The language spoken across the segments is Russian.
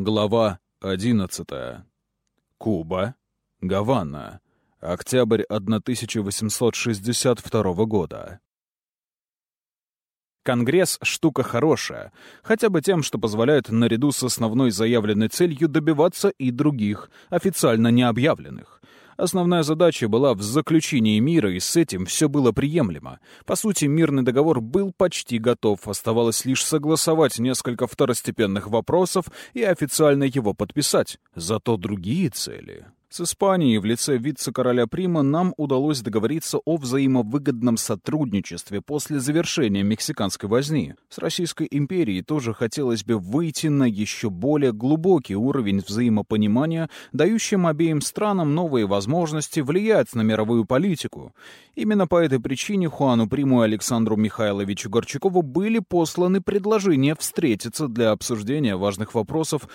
Глава 11. Куба. Гавана. Октябрь 1862 года. Конгресс — штука хорошая, хотя бы тем, что позволяет наряду с основной заявленной целью добиваться и других, официально не объявленных. Основная задача была в заключении мира, и с этим все было приемлемо. По сути, мирный договор был почти готов, оставалось лишь согласовать несколько второстепенных вопросов и официально его подписать. Зато другие цели с Испанией в лице вице-короля Прима нам удалось договориться о взаимовыгодном сотрудничестве после завершения мексиканской возни. С Российской империей тоже хотелось бы выйти на еще более глубокий уровень взаимопонимания, дающим обеим странам новые возможности влиять на мировую политику. Именно по этой причине Хуану Приму и Александру Михайловичу Горчакову были посланы предложения встретиться для обсуждения важных вопросов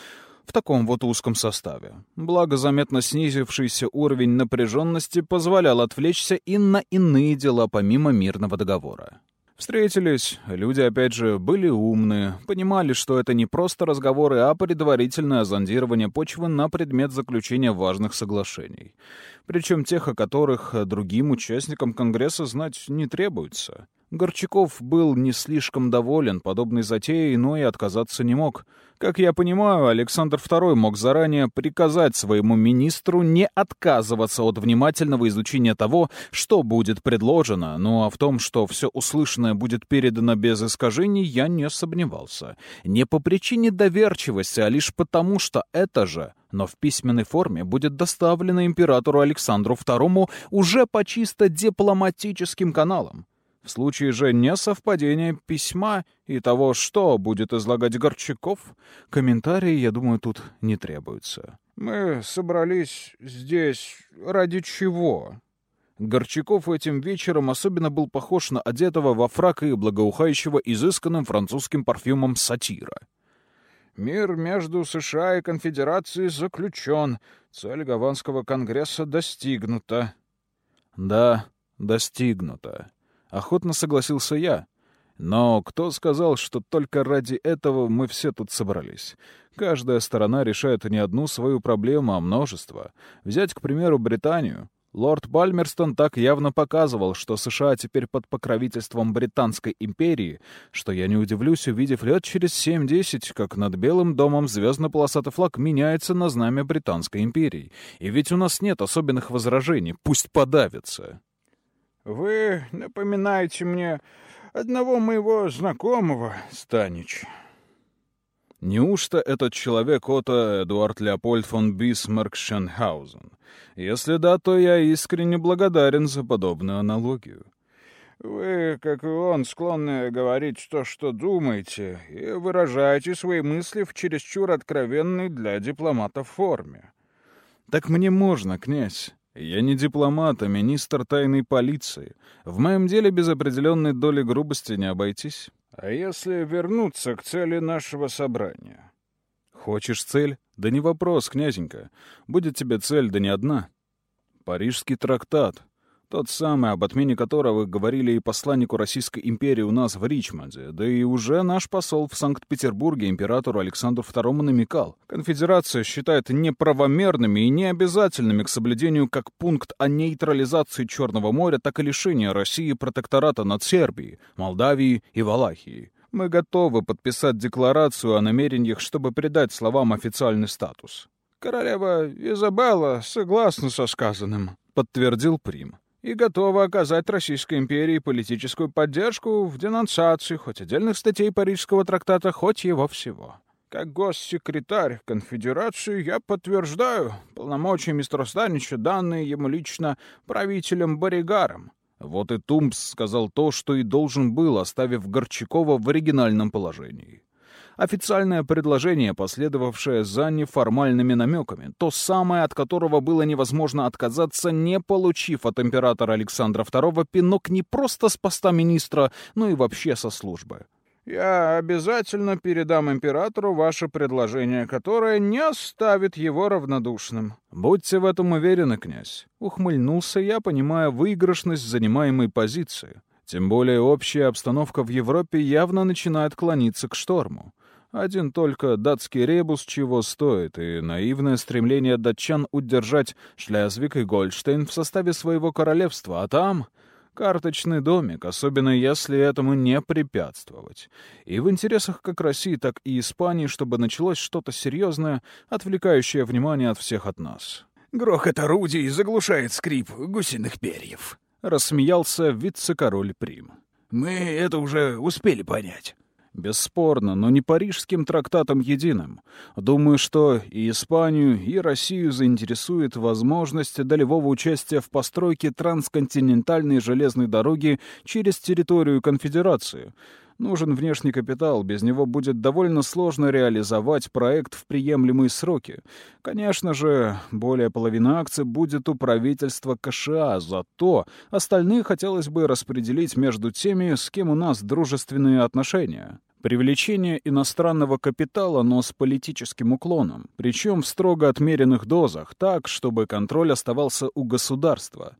в таком вот узком составе. Благо, заметно снизившийся уровень напряженности позволял отвлечься и на иные дела помимо мирного договора. Встретились, люди, опять же, были умные, понимали, что это не просто разговоры, а предварительное зондирование почвы на предмет заключения важных соглашений. Причем тех, о которых другим участникам Конгресса знать не требуется. Горчаков был не слишком доволен подобной затеей, но и отказаться не мог. Как я понимаю, Александр II мог заранее приказать своему министру не отказываться от внимательного изучения того, что будет предложено, ну а в том, что все услышанное будет передано без искажений, я не сомневался. Не по причине доверчивости, а лишь потому, что это же но в письменной форме будет доставлено императору Александру II уже по чисто дипломатическим каналам. В случае же несовпадения письма и того, что будет излагать Горчаков, комментарии, я думаю, тут не требуются. «Мы собрались здесь ради чего?» Горчаков этим вечером особенно был похож на одетого во фрак и благоухающего изысканным французским парфюмом сатира. «Мир между США и Конфедерацией заключен. Цель Гаванского конгресса достигнута». «Да, достигнута. Охотно согласился я. Но кто сказал, что только ради этого мы все тут собрались? Каждая сторона решает не одну свою проблему, а множество. Взять, к примеру, Британию. Лорд Бальмерстон так явно показывал, что США теперь под покровительством Британской империи, что я не удивлюсь, увидев лет через 7-10, как над Белым домом звездно-полосатый флаг меняется на знамя Британской империи. И ведь у нас нет особенных возражений, пусть подавится. Вы напоминаете мне одного моего знакомого, Станич. Неужто этот человек Отто Эдуард Леопольд фон Бисмарк Шенхаузен? Если да, то я искренне благодарен за подобную аналогию. Вы, как и он, склонны говорить то, что думаете, и выражаете свои мысли в чересчур откровенной для дипломата форме. Так мне можно, князь. Я не дипломат, а министр тайной полиции. В моем деле без определенной доли грубости не обойтись. А если вернуться к цели нашего собрания? Хочешь цель? Да не вопрос, князенька. Будет тебе цель, да не одна. Парижский трактат. Тот самый, об отмене которого говорили и посланнику Российской империи у нас в Ричмонде, да и уже наш посол в Санкт-Петербурге императору Александру II намекал. Конфедерация считает неправомерными и необязательными к соблюдению как пункт о нейтрализации Черного моря, так и лишения России протектората над Сербией, Молдавией и Валахией. Мы готовы подписать декларацию о намерениях, чтобы придать словам официальный статус. «Королева Изабелла согласна со сказанным», — подтвердил Прим и готова оказать Российской империи политическую поддержку в денонсации хоть отдельных статей Парижского трактата, хоть его всего. Как госсекретарь конфедерации я подтверждаю полномочия мистера Станича, данные ему лично правителем Боригаром. Вот и Тумбс сказал то, что и должен был, оставив Горчакова в оригинальном положении официальное предложение, последовавшее за неформальными намеками, то самое, от которого было невозможно отказаться, не получив от императора Александра II пинок не просто с поста министра, но и вообще со службы. «Я обязательно передам императору ваше предложение, которое не оставит его равнодушным». «Будьте в этом уверены, князь», — ухмыльнулся я, понимая выигрышность занимаемой позиции. Тем более общая обстановка в Европе явно начинает клониться к шторму. Один только датский ребус чего стоит, и наивное стремление датчан удержать Шлезвик и Гольштейн в составе своего королевства, а там карточный домик, особенно если этому не препятствовать. И в интересах как России, так и Испании, чтобы началось что-то серьезное, отвлекающее внимание от всех от нас. «Грохот орудий заглушает скрип гусиных перьев», — рассмеялся вице-король Прим. «Мы это уже успели понять». Бесспорно, но не парижским трактатом единым. Думаю, что и Испанию, и Россию заинтересует возможность долевого участия в постройке трансконтинентальной железной дороги через территорию конфедерации. Нужен внешний капитал, без него будет довольно сложно реализовать проект в приемлемые сроки. Конечно же, более половины акций будет у правительства КША, зато остальные хотелось бы распределить между теми, с кем у нас дружественные отношения. Привлечение иностранного капитала, но с политическим уклоном, причем в строго отмеренных дозах, так, чтобы контроль оставался у государства.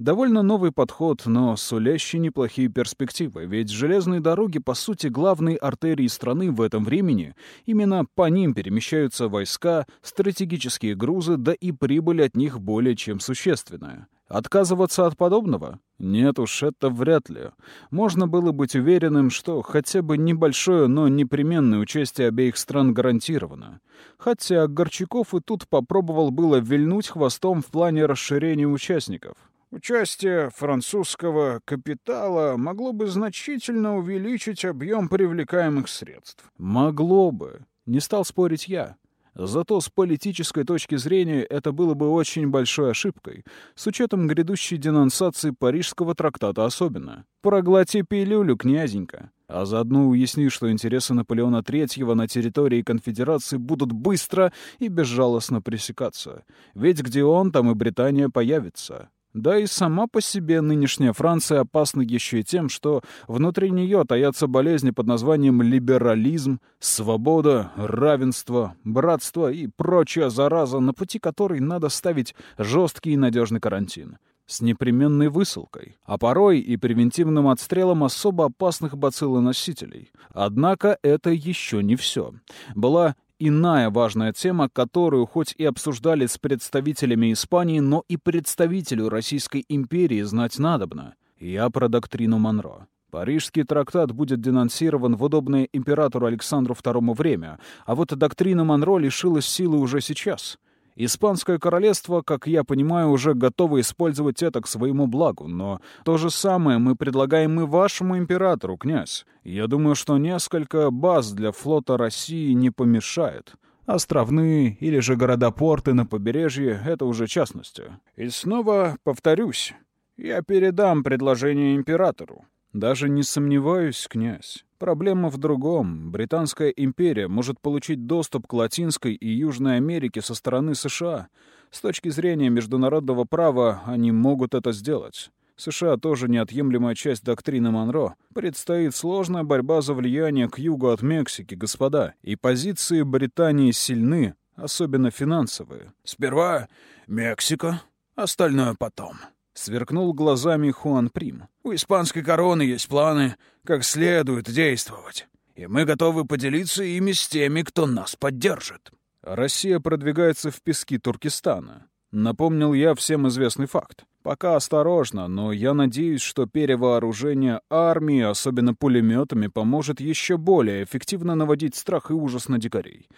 Довольно новый подход, но сулящий неплохие перспективы, ведь железные дороги, по сути, главные артерии страны в этом времени. Именно по ним перемещаются войска, стратегические грузы, да и прибыль от них более чем существенная. Отказываться от подобного? Нет уж, это вряд ли. Можно было быть уверенным, что хотя бы небольшое, но непременное участие обеих стран гарантировано. Хотя Горчаков и тут попробовал было вильнуть хвостом в плане расширения участников. Участие французского капитала могло бы значительно увеличить объем привлекаемых средств. Могло бы. Не стал спорить я. Зато с политической точки зрения это было бы очень большой ошибкой, с учетом грядущей денонсации Парижского трактата особенно. Проглоти пилюлю, князенька. А заодно уясни, что интересы Наполеона III на территории конфедерации будут быстро и безжалостно пресекаться. Ведь где он, там и Британия появится. Да и сама по себе нынешняя Франция опасна еще и тем, что внутри нее таятся болезни под названием либерализм, свобода, равенство, братство и прочая зараза, на пути которой надо ставить жесткий и надежный карантин с непременной высылкой, а порой и превентивным отстрелом особо опасных бациллоносителей. Однако это еще не все. Была иная важная тема, которую хоть и обсуждали с представителями Испании, но и представителю Российской империи знать надобно. Я про доктрину Монро. Парижский трактат будет денонсирован в удобное императору Александру II время, а вот доктрина Монро лишилась силы уже сейчас — Испанское королевство, как я понимаю, уже готово использовать это к своему благу, но то же самое мы предлагаем и вашему императору, князь. Я думаю, что несколько баз для флота России не помешает. Островные или же города-порты на побережье — это уже частности. И снова повторюсь, я передам предложение императору. Даже не сомневаюсь, князь. Проблема в другом. Британская империя может получить доступ к Латинской и Южной Америке со стороны США. С точки зрения международного права они могут это сделать. США тоже неотъемлемая часть доктрины Монро. Предстоит сложная борьба за влияние к югу от Мексики, господа. И позиции Британии сильны, особенно финансовые. Сперва Мексика, остальное потом. Сверкнул глазами Хуан Прим. «У испанской короны есть планы, как следует действовать, и мы готовы поделиться ими с теми, кто нас поддержит». Россия продвигается в пески Туркестана. Напомнил я всем известный факт. Пока осторожно, но я надеюсь, что перевооружение армии, особенно пулеметами, поможет еще более эффективно наводить страх и ужас на дикарей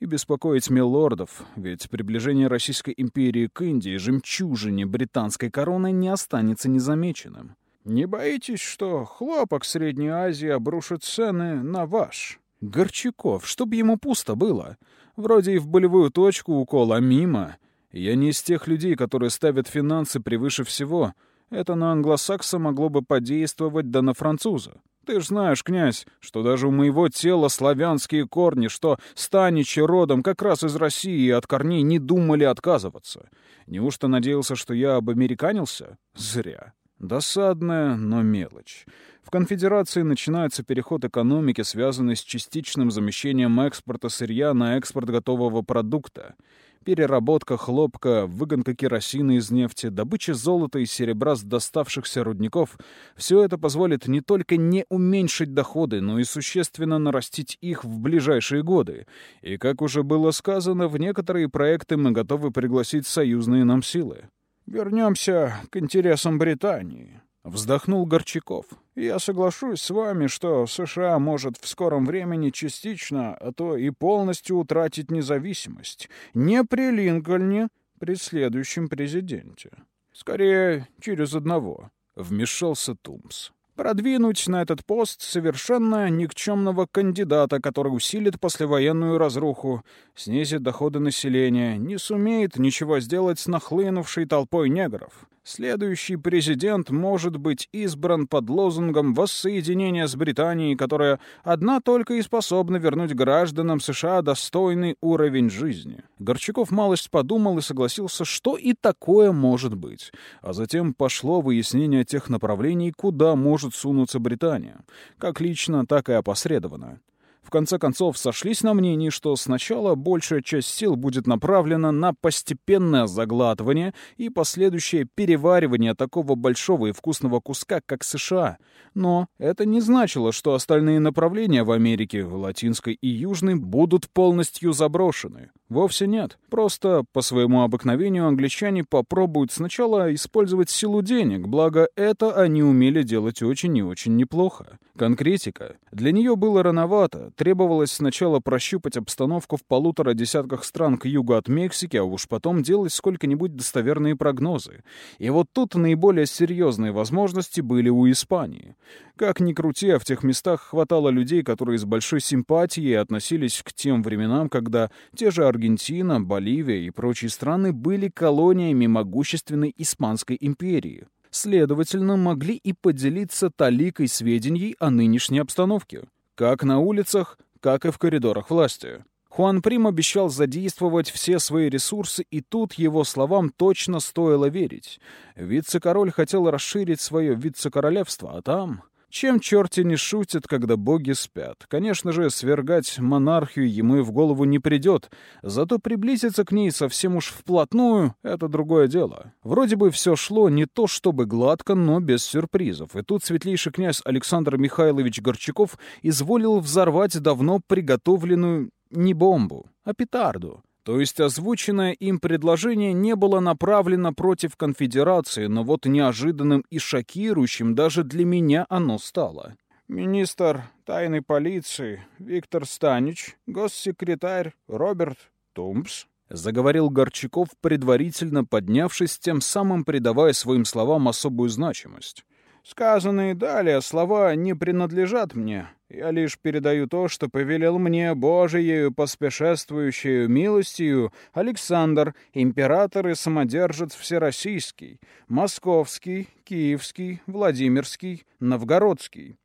и беспокоить милордов, ведь приближение Российской империи к Индии, жемчужине британской короны, не останется незамеченным. Не боитесь, что хлопок Средней Азии обрушит цены на ваш? Горчаков, чтоб ему пусто было. Вроде и в болевую точку укола мимо. Я не из тех людей, которые ставят финансы превыше всего. Это на англосакса могло бы подействовать, да на француза. Ты ж знаешь, князь, что даже у моего тела славянские корни, что станичи родом как раз из России и от корней не думали отказываться. Неужто надеялся, что я обамериканился? Зря. Досадная, но мелочь. В конфедерации начинается переход экономики, связанный с частичным замещением экспорта сырья на экспорт готового продукта — Переработка хлопка, выгонка керосина из нефти, добыча золота и серебра с доставшихся рудников — все это позволит не только не уменьшить доходы, но и существенно нарастить их в ближайшие годы. И, как уже было сказано, в некоторые проекты мы готовы пригласить союзные нам силы. Вернемся к интересам Британии. Вздохнул Горчаков. «Я соглашусь с вами, что США может в скором времени частично, а то и полностью утратить независимость. Не при Линкольне, при следующем президенте. Скорее, через одного», — вмешался Тумс продвинуть на этот пост совершенно никчемного кандидата, который усилит послевоенную разруху, снизит доходы населения, не сумеет ничего сделать с нахлынувшей толпой негров. Следующий президент может быть избран под лозунгом воссоединения с Британией, которая одна только и способна вернуть гражданам США достойный уровень жизни. Горчаков малость подумал и согласился, что и такое может быть. А затем пошло выяснение тех направлений, куда может сунуться Британия, как лично, так и опосредованно в конце концов сошлись на мнении, что сначала большая часть сил будет направлена на постепенное заглатывание и последующее переваривание такого большого и вкусного куска, как США. Но это не значило, что остальные направления в Америке, Латинской и Южной, будут полностью заброшены. Вовсе нет. Просто по своему обыкновению англичане попробуют сначала использовать силу денег, благо это они умели делать очень и очень неплохо. Конкретика. Для нее было рановато, требовалось сначала прощупать обстановку в полутора десятках стран к югу от Мексики, а уж потом делать сколько-нибудь достоверные прогнозы. И вот тут наиболее серьезные возможности были у Испании. Как ни крути, а в тех местах хватало людей, которые с большой симпатией относились к тем временам, когда те же Аргентина, Боливия и прочие страны были колониями могущественной Испанской империи следовательно, могли и поделиться таликой сведений о нынешней обстановке, как на улицах, как и в коридорах власти. Хуан Прим обещал задействовать все свои ресурсы, и тут его словам точно стоило верить. Вице-король хотел расширить свое вице-королевство, а там... Чем черти не шутят, когда боги спят? Конечно же, свергать монархию ему и в голову не придет, зато приблизиться к ней совсем уж вплотную — это другое дело. Вроде бы все шло не то чтобы гладко, но без сюрпризов. И тут светлейший князь Александр Михайлович Горчаков изволил взорвать давно приготовленную не бомбу, а петарду. То есть озвученное им предложение не было направлено против конфедерации, но вот неожиданным и шокирующим даже для меня оно стало. Министр тайной полиции Виктор Станич, госсекретарь Роберт Тумпс, заговорил Горчаков, предварительно поднявшись, тем самым придавая своим словам особую значимость. Сказанные далее слова не принадлежат мне. Я лишь передаю то, что повелел мне Божиею поспешествующую милостью Александр, император и самодержец всероссийский, московский, киевский, владимирский, новгородский,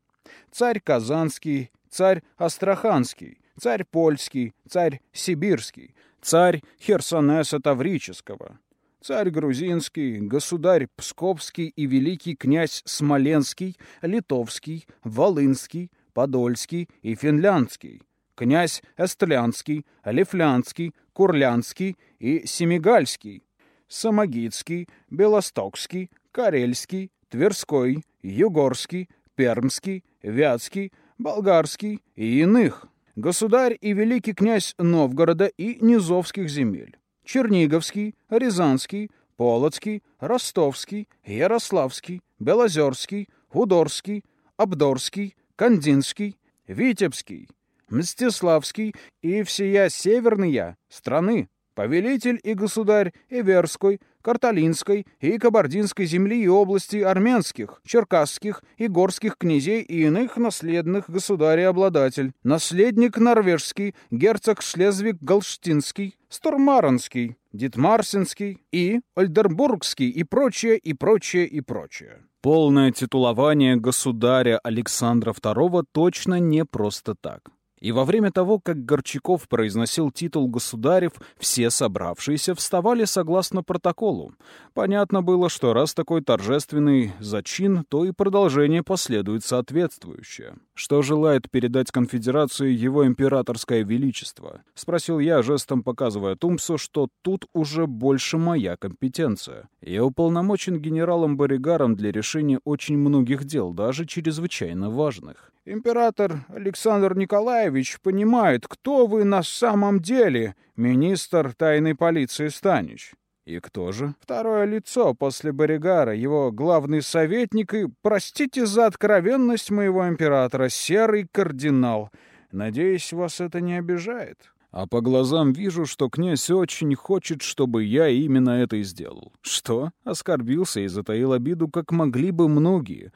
царь Казанский, царь Астраханский, царь Польский, царь Сибирский, царь Херсонеса Таврического, царь Грузинский, государь Псковский и великий князь Смоленский, Литовский, Волынский, Подольский и Финляндский, князь Эстлянский, Лифлянский, Курлянский и Семигальский, Самогитский, Белостокский, Карельский, Тверской, Югорский, Пермский, Вятский, Болгарский и иных, государь и великий князь Новгорода и Низовских земель, Черниговский, Рязанский, Полоцкий, Ростовский, Ярославский, Белозерский, Худорский, Абдорский, Кандинский, Витебский, Мстиславский и всея северная страны, повелитель и государь Иверской, Карталинской и Кабардинской земли и области армянских, черкасских и горских князей и иных наследных государей-обладатель, наследник норвежский, герцог Шлезвиг-Голштинский, Стормаронский, Дитмарсинский и Ольдербургский и прочее, и прочее, и прочее. Полное титулование государя Александра II точно не просто так. И во время того, как Горчаков произносил титул государев, все собравшиеся вставали согласно протоколу. Понятно было, что раз такой торжественный зачин, то и продолжение последует соответствующее. «Что желает передать конфедерации его императорское величество?» — спросил я, жестом показывая Тумсу, что тут уже больше моя компетенция. Я уполномочен генералом Боригаром для решения очень многих дел, даже чрезвычайно важных. Император Александр Николаевич понимает, кто вы на самом деле, министр тайной полиции Станич. И кто же? Второе лицо после Боригара, его главный советник и, простите за откровенность моего императора, серый кардинал. Надеюсь, вас это не обижает. А по глазам вижу, что князь очень хочет, чтобы я именно это и сделал. Что? Оскорбился и затаил обиду, как могли бы многие.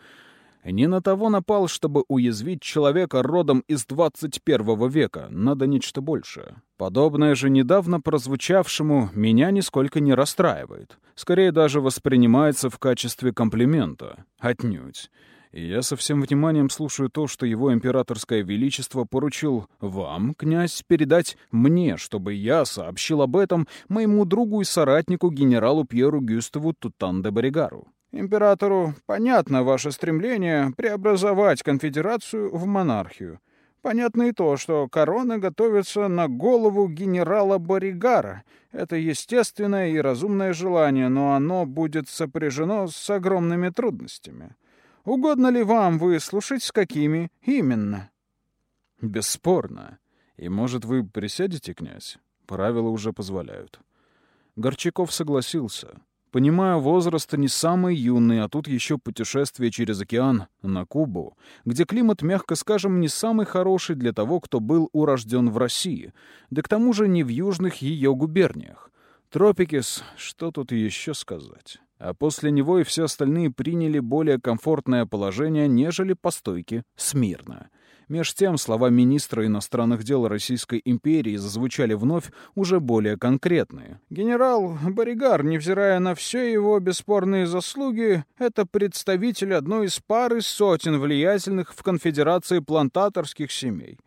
Не на того напал, чтобы уязвить человека родом из 21 века. Надо нечто большее. Подобное же недавно прозвучавшему меня нисколько не расстраивает. Скорее даже воспринимается в качестве комплимента. Отнюдь. И я со всем вниманием слушаю то, что его императорское величество поручил вам, князь, передать мне, чтобы я сообщил об этом моему другу и соратнику генералу Пьеру Гюставу Тутан-де-Боригару. Императору понятно ваше стремление преобразовать конфедерацию в монархию. Понятно и то, что корона готовится на голову генерала Боригара. Это естественное и разумное желание, но оно будет сопряжено с огромными трудностями. Угодно ли вам выслушать, с какими именно? Бесспорно. И, может, вы присядете, князь? Правила уже позволяют. Горчаков согласился. Понимаю, возраст не самый юный, а тут еще путешествие через океан на Кубу, где климат, мягко скажем, не самый хороший для того, кто был урожден в России, да к тому же не в южных ее губерниях. Тропикис, что тут еще сказать? А после него и все остальные приняли более комфортное положение, нежели по стойке смирно. Меж тем слова министра иностранных дел Российской империи зазвучали вновь уже более конкретные. «Генерал Боригар, невзирая на все его бесспорные заслуги, это представитель одной из пары сотен влиятельных в конфедерации плантаторских семей.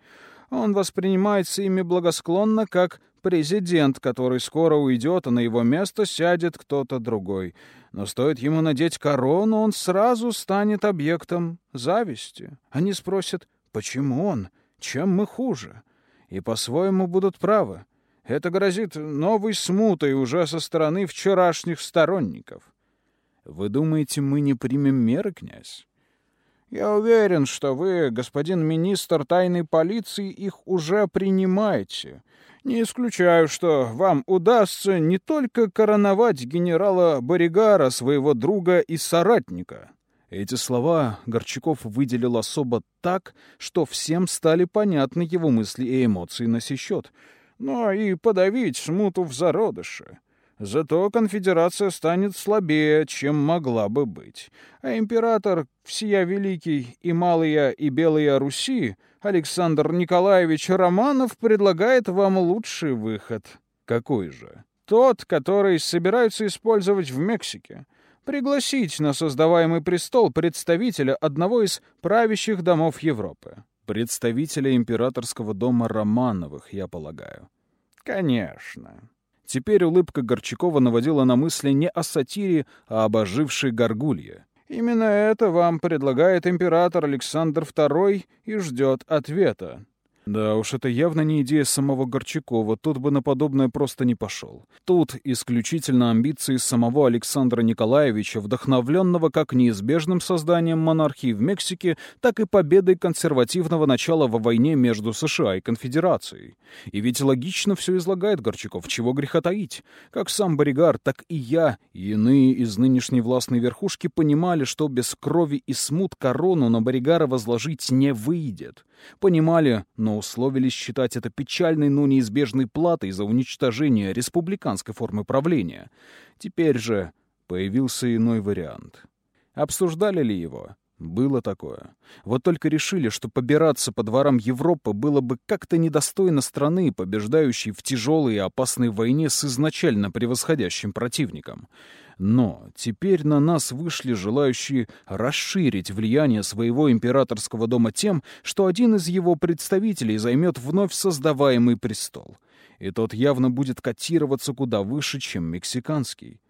Он воспринимается ими благосклонно как президент, который скоро уйдет, а на его место сядет кто-то другой. Но стоит ему надеть корону, он сразу станет объектом зависти. Они спросят, Почему он? Чем мы хуже? И по-своему будут правы. Это грозит новой смутой уже со стороны вчерашних сторонников. Вы думаете, мы не примем меры, князь? Я уверен, что вы, господин министр тайной полиции, их уже принимаете. Не исключаю, что вам удастся не только короновать генерала Боригара, своего друга и соратника, эти слова Горчаков выделил особо так, что всем стали понятны его мысли и эмоции на сей счет. Но и подавить смуту в зародыше. Зато конфедерация станет слабее, чем могла бы быть. А император всея Великий и Малая и Белая Руси Александр Николаевич Романов предлагает вам лучший выход. Какой же? Тот, который собираются использовать в Мексике — пригласить на создаваемый престол представителя одного из правящих домов Европы. Представителя императорского дома Романовых, я полагаю. Конечно. Теперь улыбка Горчакова наводила на мысли не о сатире, а об ожившей горгулье. Именно это вам предлагает император Александр II и ждет ответа. Да уж, это явно не идея самого Горчакова, тот бы на подобное просто не пошел. Тут исключительно амбиции самого Александра Николаевича, вдохновленного как неизбежным созданием монархии в Мексике, так и победой консервативного начала во войне между США и Конфедерацией. И ведь логично все излагает Горчаков, чего греха таить. Как сам Боригар, так и я, и иные из нынешней властной верхушки понимали, что без крови и смут корону на Боригара возложить не выйдет. Понимали, но условились считать это печальной, но неизбежной платой за уничтожение республиканской формы правления. Теперь же появился иной вариант. Обсуждали ли его? Было такое. Вот только решили, что побираться по дворам Европы было бы как-то недостойно страны, побеждающей в тяжелой и опасной войне с изначально превосходящим противником. Но теперь на нас вышли желающие расширить влияние своего императорского дома тем, что один из его представителей займет вновь создаваемый престол. И тот явно будет котироваться куда выше, чем мексиканский.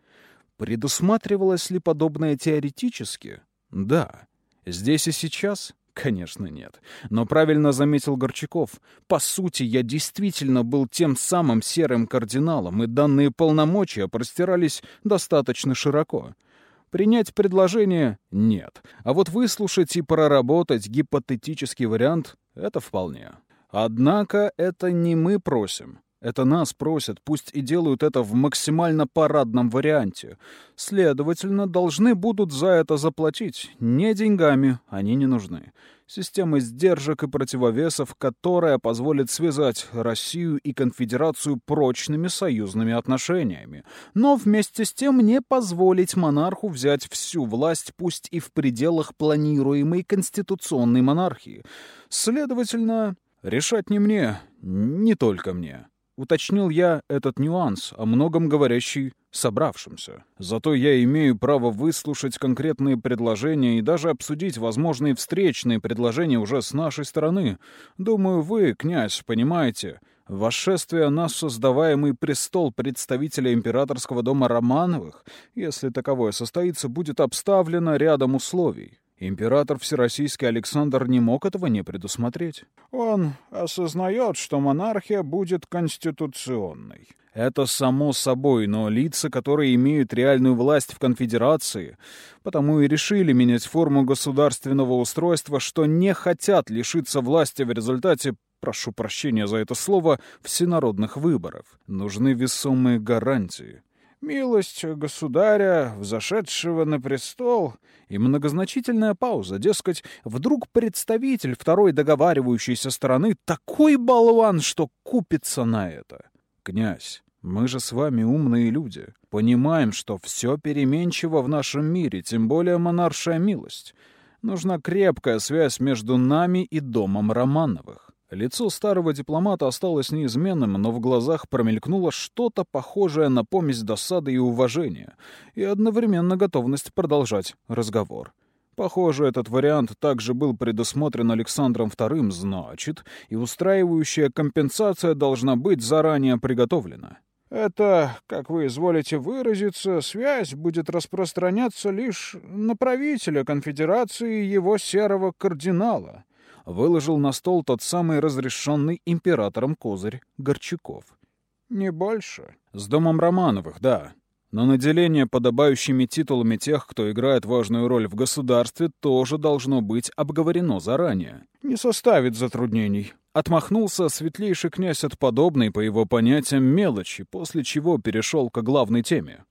Предусматривалось ли подобное теоретически? Да. Здесь и сейчас? Конечно, нет. Но правильно заметил Горчаков. По сути, я действительно был тем самым серым кардиналом, и данные полномочия простирались достаточно широко. Принять предложение — нет. А вот выслушать и проработать гипотетический вариант — это вполне. Однако это не мы просим. Это нас просят, пусть и делают это в максимально парадном варианте. Следовательно, должны будут за это заплатить. Не деньгами, они не нужны. Система сдержек и противовесов, которая позволит связать Россию и Конфедерацию прочными союзными отношениями. Но вместе с тем не позволить монарху взять всю власть, пусть и в пределах планируемой конституционной монархии. Следовательно, решать не мне, не только мне. Уточнил я этот нюанс, о многом говорящий собравшимся. Зато я имею право выслушать конкретные предложения и даже обсудить возможные встречные предложения уже с нашей стороны. Думаю, вы, князь, понимаете, восшествие на создаваемый престол представителя императорского дома Романовых, если таковое состоится, будет обставлено рядом условий. Император Всероссийский Александр не мог этого не предусмотреть. Он осознает, что монархия будет конституционной. Это само собой, но лица, которые имеют реальную власть в конфедерации, потому и решили менять форму государственного устройства, что не хотят лишиться власти в результате прошу прощения за это слово, всенародных выборов. Нужны весомые гарантии. Милость государя, взошедшего на престол, и многозначительная пауза, дескать, вдруг представитель второй договаривающейся стороны такой болван, что купится на это. Князь, мы же с вами умные люди, понимаем, что все переменчиво в нашем мире, тем более монаршая милость. Нужна крепкая связь между нами и домом Романовых. Лицо старого дипломата осталось неизменным, но в глазах промелькнуло что-то похожее на помесь досады и уважения, и одновременно готовность продолжать разговор. Похоже, этот вариант также был предусмотрен Александром II, значит, и устраивающая компенсация должна быть заранее приготовлена. Это, как вы изволите выразиться, связь будет распространяться лишь на правителя конфедерации его серого кардинала выложил на стол тот самый разрешенный императором козырь Горчаков. «Не больше?» «С домом Романовых, да. Но наделение подобающими титулами тех, кто играет важную роль в государстве, тоже должно быть обговорено заранее. Не составит затруднений». Отмахнулся светлейший князь от подобной, по его понятиям, мелочи, после чего перешел к главной теме.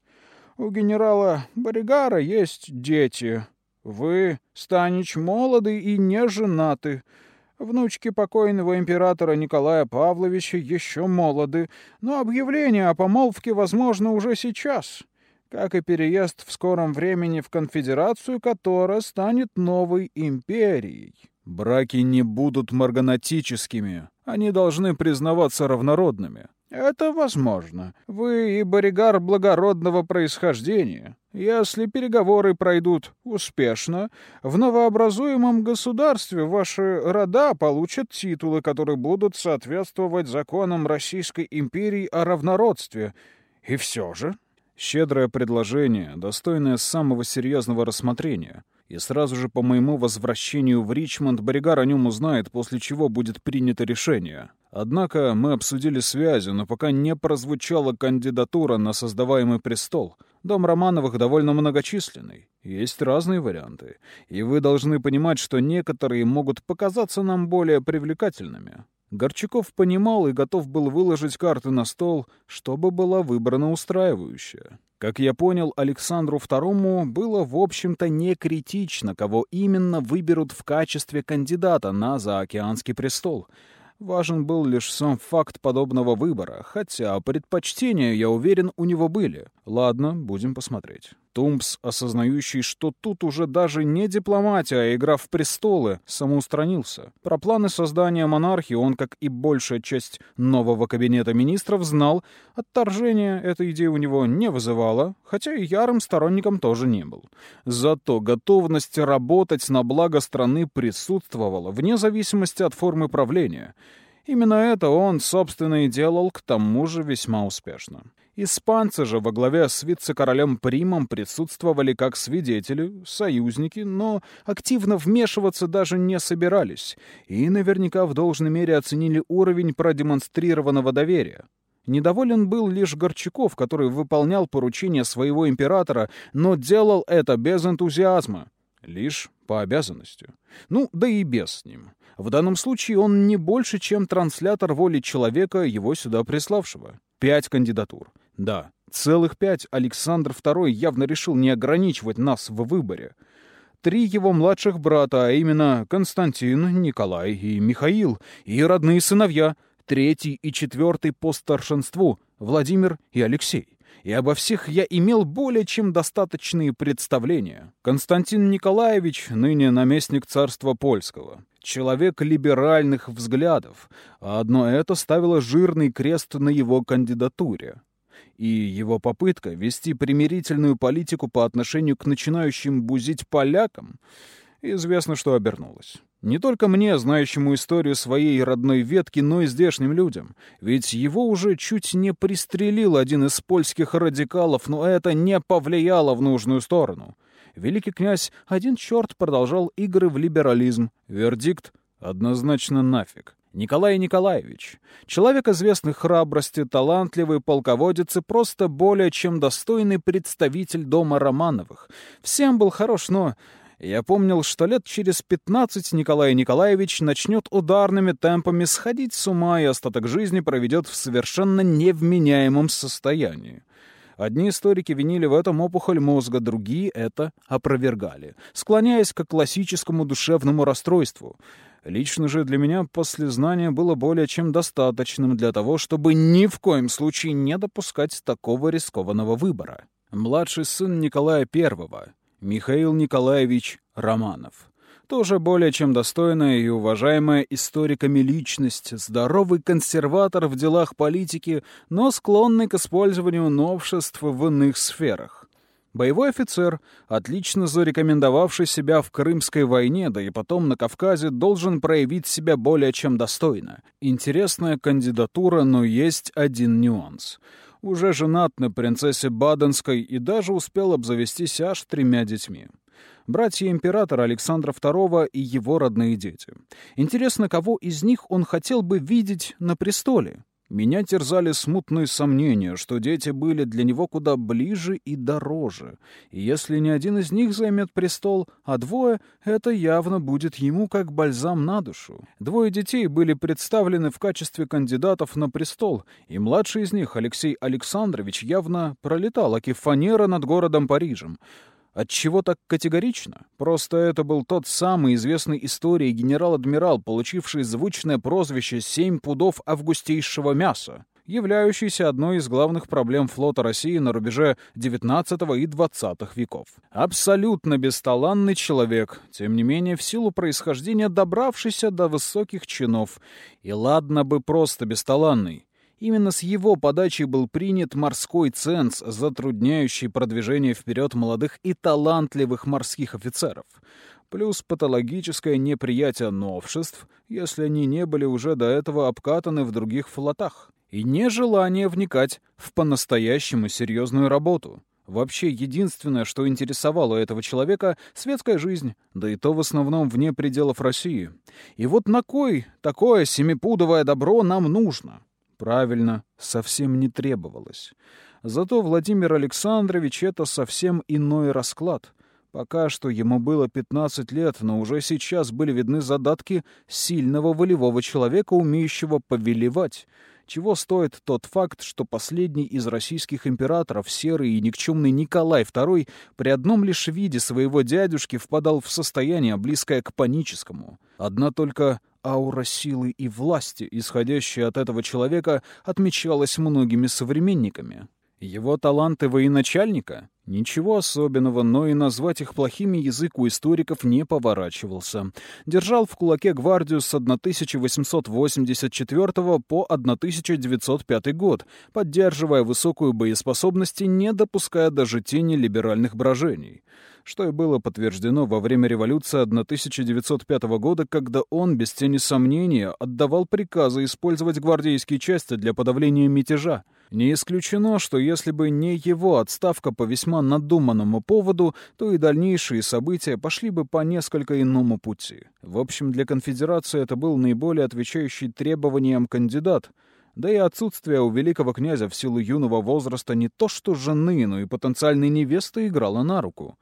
«У генерала Боригара есть дети. Вы, Станич, молоды и не женаты. Внучки покойного императора Николая Павловича еще молоды, но объявление о помолвке возможно уже сейчас, как и переезд в скором времени в конфедерацию, которая станет новой империей. Браки не будут марганатическими, они должны признаваться равнородными. Это возможно. Вы и боригар благородного происхождения. Если переговоры пройдут успешно, в новообразуемом государстве ваши рода получат титулы, которые будут соответствовать законам Российской империи о равнородстве. И все же... Щедрое предложение, достойное самого серьезного рассмотрения — и сразу же по моему возвращению в Ричмонд Боригар о нем узнает, после чего будет принято решение. Однако мы обсудили связи, но пока не прозвучала кандидатура на создаваемый престол. Дом Романовых довольно многочисленный. Есть разные варианты. И вы должны понимать, что некоторые могут показаться нам более привлекательными. Горчаков понимал и готов был выложить карты на стол, чтобы была выбрана устраивающая. Как я понял, Александру II было, в общем-то, не критично, кого именно выберут в качестве кандидата на заокеанский престол. Важен был лишь сам факт подобного выбора, хотя предпочтения, я уверен, у него были. Ладно, будем посмотреть. Тумпс, осознающий, что тут уже даже не дипломатия, а игра в престолы, самоустранился. Про планы создания монархии он, как и большая часть нового кабинета министров, знал. Отторжение этой идеи у него не вызывало, хотя и ярым сторонником тоже не был. Зато готовность работать на благо страны присутствовала, вне зависимости от формы правления — Именно это он, собственно, и делал, к тому же весьма успешно. Испанцы же во главе с вице-королем Примом присутствовали как свидетели, союзники, но активно вмешиваться даже не собирались, и наверняка в должной мере оценили уровень продемонстрированного доверия. Недоволен был лишь Горчаков, который выполнял поручения своего императора, но делал это без энтузиазма, лишь по обязанности. Ну, да и без с ним. В данном случае он не больше, чем транслятор воли человека, его сюда приславшего. Пять кандидатур. Да, целых пять Александр II явно решил не ограничивать нас в выборе. Три его младших брата, а именно Константин, Николай и Михаил, и родные сыновья, третий и четвертый по старшинству, Владимир и Алексей и обо всех я имел более чем достаточные представления. Константин Николаевич, ныне наместник царства польского, человек либеральных взглядов, а одно это ставило жирный крест на его кандидатуре. И его попытка вести примирительную политику по отношению к начинающим бузить полякам, известно, что обернулась. Не только мне, знающему историю своей родной ветки, но и здешним людям. Ведь его уже чуть не пристрелил один из польских радикалов, но это не повлияло в нужную сторону. Великий князь один черт продолжал игры в либерализм. Вердикт — однозначно нафиг. Николай Николаевич. Человек известный храбрости, талантливый полководец и просто более чем достойный представитель дома Романовых. Всем был хорош, но я помнил, что лет через пятнадцать Николай Николаевич начнет ударными темпами сходить с ума и остаток жизни проведет в совершенно невменяемом состоянии. Одни историки винили в этом опухоль мозга, другие это опровергали, склоняясь к классическому душевному расстройству. Лично же для меня послезнание было более чем достаточным для того, чтобы ни в коем случае не допускать такого рискованного выбора. Младший сын Николая I, Михаил Николаевич Романов. Тоже более чем достойная и уважаемая историками личность, здоровый консерватор в делах политики, но склонный к использованию новшеств в иных сферах. Боевой офицер, отлично зарекомендовавший себя в Крымской войне, да и потом на Кавказе, должен проявить себя более чем достойно. Интересная кандидатура, но есть один нюанс — уже женат на принцессе Баденской и даже успел обзавестись аж тремя детьми. Братья императора Александра II и его родные дети. Интересно, кого из них он хотел бы видеть на престоле? Меня терзали смутные сомнения, что дети были для него куда ближе и дороже. И если ни один из них займет престол, а двое, это явно будет ему как бальзам на душу. Двое детей были представлены в качестве кандидатов на престол, и младший из них, Алексей Александрович, явно пролетал акифанера над городом Парижем. Отчего так категорично? Просто это был тот самый известный истории генерал-адмирал, получивший звучное прозвище «семь пудов августейшего мяса», являющийся одной из главных проблем флота России на рубеже XIX и XX веков. Абсолютно бесталанный человек, тем не менее в силу происхождения добравшийся до высоких чинов. И ладно бы просто бесталанный. Именно с его подачи был принят морской ценз, затрудняющий продвижение вперед молодых и талантливых морских офицеров, плюс патологическое неприятие новшеств, если они не были уже до этого обкатаны в других флотах, и нежелание вникать в по-настоящему серьезную работу. Вообще, единственное, что интересовало этого человека — светская жизнь, да и то в основном вне пределов России. И вот на кой такое семипудовое добро нам нужно? Правильно, совсем не требовалось. Зато Владимир Александрович — это совсем иной расклад. Пока что ему было 15 лет, но уже сейчас были видны задатки сильного волевого человека, умеющего повелевать. Чего стоит тот факт, что последний из российских императоров, серый и никчемный Николай II, при одном лишь виде своего дядюшки впадал в состояние, близкое к паническому. Одна только аура силы и власти, исходящая от этого человека, отмечалась многими современниками. Его таланты военачальника? Ничего особенного, но и назвать их плохими язык у историков не поворачивался. Держал в кулаке гвардию с 1884 по 1905 год, поддерживая высокую боеспособность и не допуская даже тени либеральных брожений что и было подтверждено во время революции 1905 года, когда он, без тени сомнения, отдавал приказы использовать гвардейские части для подавления мятежа. Не исключено, что если бы не его отставка по весьма надуманному поводу, то и дальнейшие события пошли бы по несколько иному пути. В общем, для конфедерации это был наиболее отвечающий требованиям кандидат — да и отсутствие у великого князя в силу юного возраста не то что жены, но и потенциальной невесты играло на руку.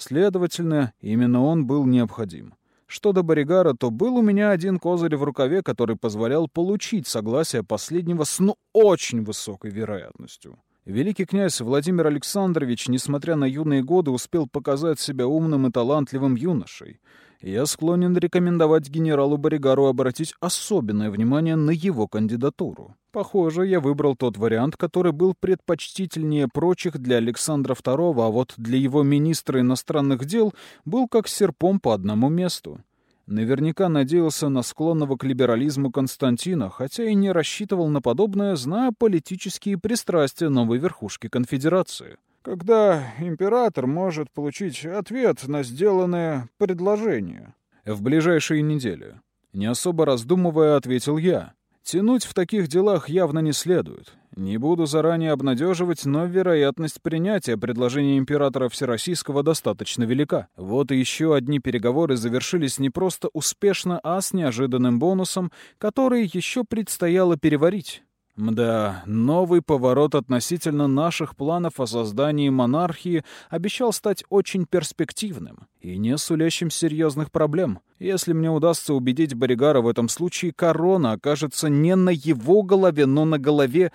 Следовательно, именно он был необходим. Что до Боригара, то был у меня один козырь в рукаве, который позволял получить согласие последнего с ну очень высокой вероятностью. Великий князь Владимир Александрович, несмотря на юные годы, успел показать себя умным и талантливым юношей. Я склонен рекомендовать генералу Боригару обратить особенное внимание на его кандидатуру. Похоже, я выбрал тот вариант, который был предпочтительнее прочих для Александра II, а вот для его министра иностранных дел был как серпом по одному месту. Наверняка надеялся на склонного к либерализму Константина, хотя и не рассчитывал на подобное, зная политические пристрастия новой верхушки конфедерации. Когда император может получить ответ на сделанное предложение? В ближайшие недели. Не особо раздумывая, ответил я. Тянуть в таких делах явно не следует. Не буду заранее обнадеживать, но вероятность принятия предложения императора Всероссийского достаточно велика. Вот и еще одни переговоры завершились не просто успешно, а с неожиданным бонусом, который еще предстояло переварить. Мда, новый поворот относительно наших планов о создании монархии обещал стать очень перспективным и не сулящим серьезных проблем. Если мне удастся убедить Боригара в этом случае, корона окажется не на его голове, но на голове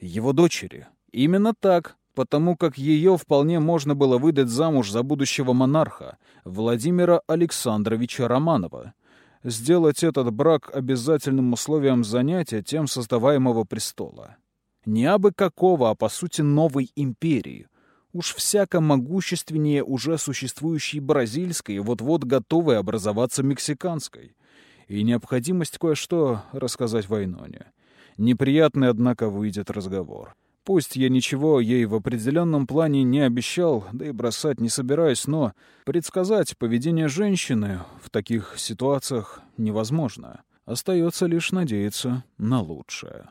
его дочери. Именно так, потому как ее вполне можно было выдать замуж за будущего монарха, Владимира Александровича Романова сделать этот брак обязательным условием занятия тем создаваемого престола. Не абы какого, а по сути новой империи. Уж всяко могущественнее уже существующей бразильской, вот-вот готовой образоваться мексиканской. И необходимость кое-что рассказать Вайноне. Неприятный, однако, выйдет разговор. Пусть я ничего ей в определенном плане не обещал, да и бросать не собираюсь, но предсказать поведение женщины в таких ситуациях невозможно. Остается лишь надеяться на лучшее.